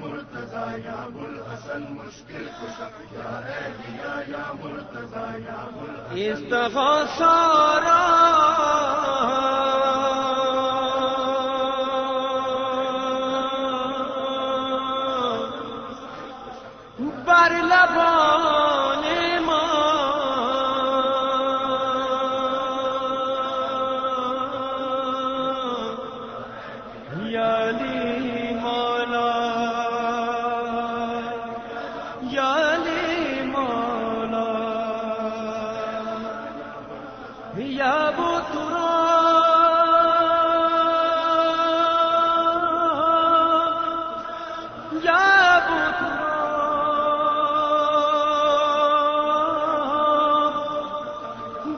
مرتضا یا بل حسن مشکل یا اہلیا یا مرتضا یا بل سارا۔ بر لبا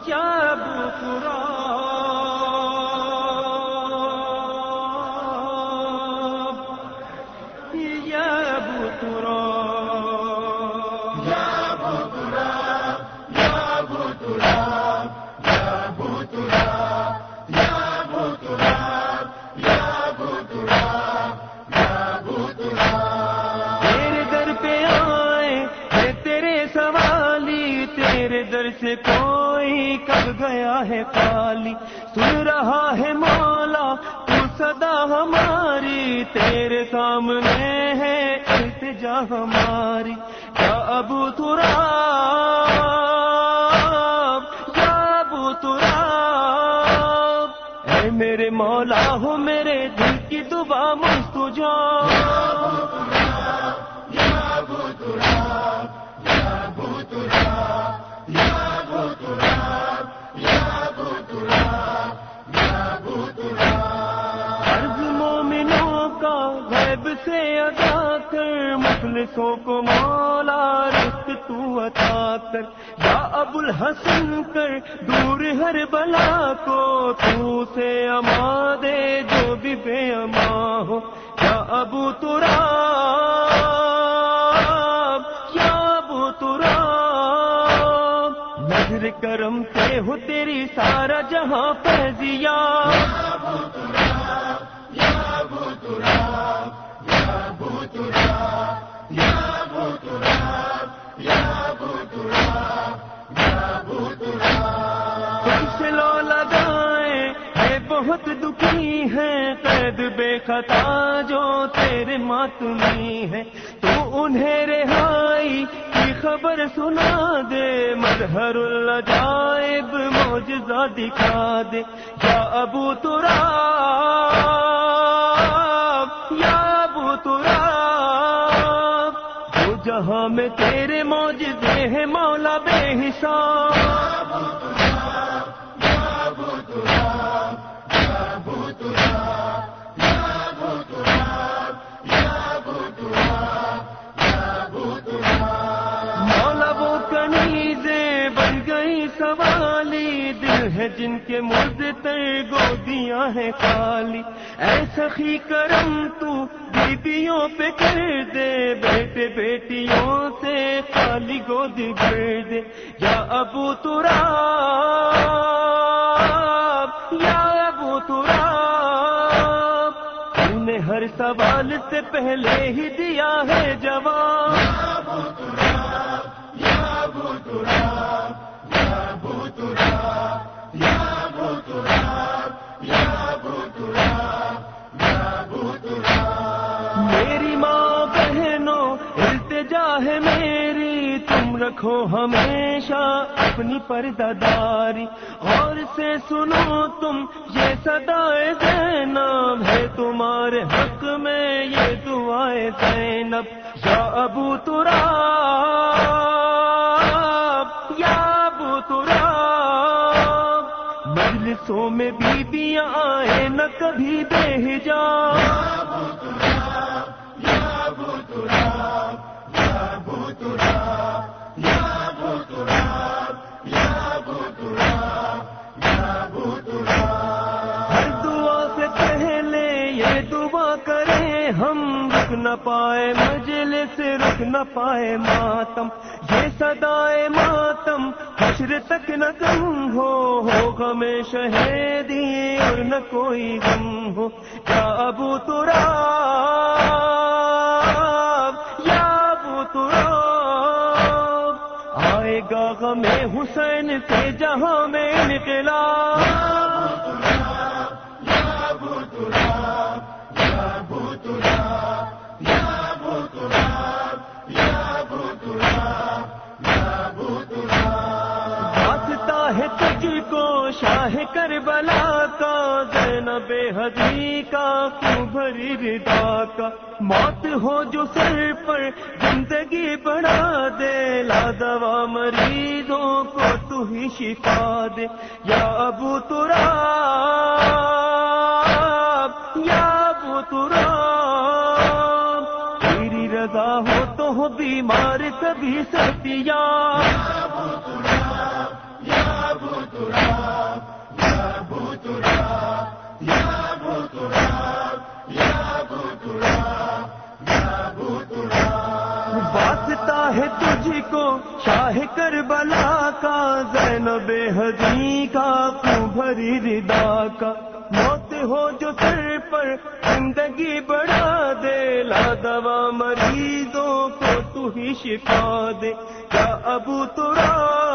کیا بکرا تو ہماری تیرے سامنے ہے، التجا ہماری۔ یا ابو تراب، یا ابو تراب۔ اے میرے مولا، ہو میرے دل کی دعا مستجا کر مخلصوں کو مولا رزق تو عطا کر۔ یا ابو الحسن کر دور ہر بلا کو، تو سے اما دے جو بھی بے اما ہو۔ یا ابو تراب، یا ابو تراب نظر کرم سے ہو تیری سارا جہاں فیضیا یا۔ بطرا یا بطرا یا بطرا یا بطرا یا بطرا کچھ لو لگائے ہے بہت دکھی ہے قید بے خطا جو تیرے ماتمی ہے تو انہیں رہائی کی خبر سنا دے، مظہر الجائب موجزہ دکھا دے۔ یا ابو تراب، یا ابو تراب میں تیرے موجزے ہیں مولا بے حساب۔ یا بطرا یا بطرا مولا وہ کنیزیں بن گئی سوالی۔ دل ہے جن کے مرد تر گودیاں ہیں خالی۔ اے سخی کرم تو بیبیوں پہ کر دے، بیٹے بیٹیوں سے خالی گود بھر دے۔ یا ابو تراب، یا ابو تراب، تو نے ہر سوال سے پہلے ہی دیا ہے جواب۔ یا ابو بطرا یا ابو بطرا یا ماں بہنوں، التجا ہے میری، تم رکھو ہمیشہ اپنی پردہ داری اور سے سنو تم، یہ صدائے زینب ہے تمہارے حق میں، یہ دعائیں زینب۔ یا ابو تراب، یا ابو تراب، مجلسوں میں بیبیاں آئے، نہ کبھی بے حجاب ہم رک نہ پائے مجلس رک نہ پائے ماتم یہ صدائے ماتم حشر تک نہ کم ہو ہو غم شہیدی اور نہ کوئی غم ہو۔ یا ابو تراب آئے میں غم حسین سے جہاں میں نکلا زینب حدی کا، کیوں بھری ردا کا؟ موت ہو جو سر پر زندگی بڑھا دے۔ لا دوا مریضوں کو تو ہی شفا دے۔ یا ابو ترا یا ابو ترا تیری رضا ہو تو ہو بیمار کبھی سردیا واسطہ ہے تجھ کو شاہ کربلا کا زین بے حدی کا کو بھری ردا کا۔ موت ہو جو سر پر زندگی بڑھا دے لا دوا مریضوں کو تو ہی شفا دے۔ کیا ابو ترا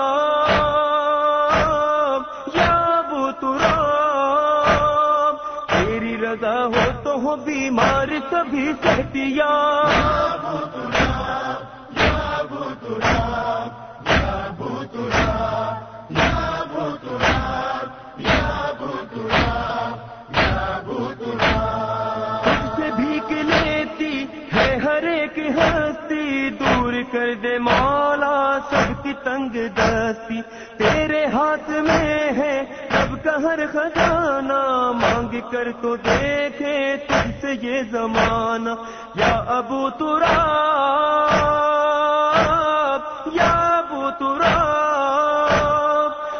تو ہو بیمار کبھی سہتیا سے بھیک لیتی ہے ہر ایک ہستی، دور کر دے مولا سب کی تنگ دستی۔ تیرے ہاتھ میں ہے ہر خزانہ مانگ کر تو دیکھے تجھ سے یہ زمانہ۔ یا ابو ترا یا ابو ترا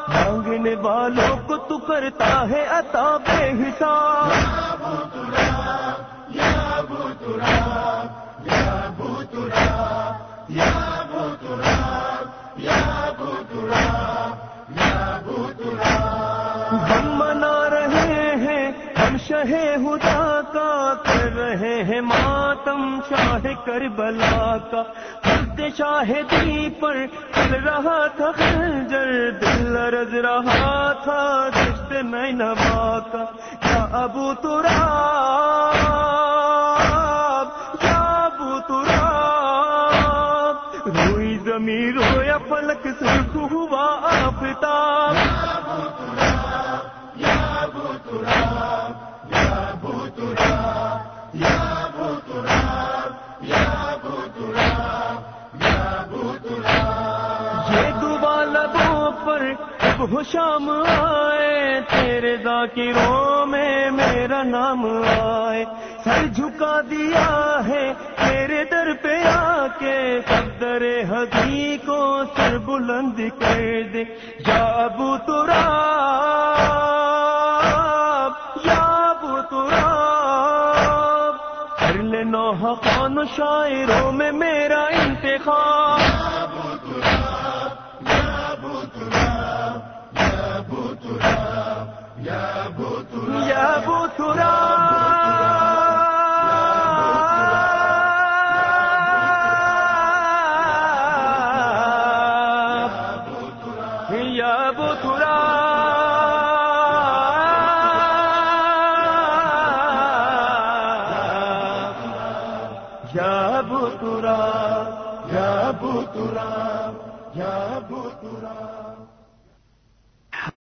مانگنے والوں کو تو کرتا ہے عطا بے حساب۔ ہدا کا کر رہے ہیں ماتم شاہ کربلا کا۔ حد شاہدی پر چل رہا تھا خنجر، دل رض رہا تھا دشت میں نبا کا۔ یا ابو ترا یا ابو ترا روئی زمین رویا پلک سرخ ہو شام آئے، تیرے ذاکروں میں میرا نام آئے۔ سر جھکا دیا ہے، تیرے در پہ آ کے در حدی کو سر بلند کر دے۔ یا ابو ترا یا ابو ترا کر لے نوح خان شاعروں میں میرا انتخاب۔ یا بوتھرا یا بترا یا بترا یا بوتھرا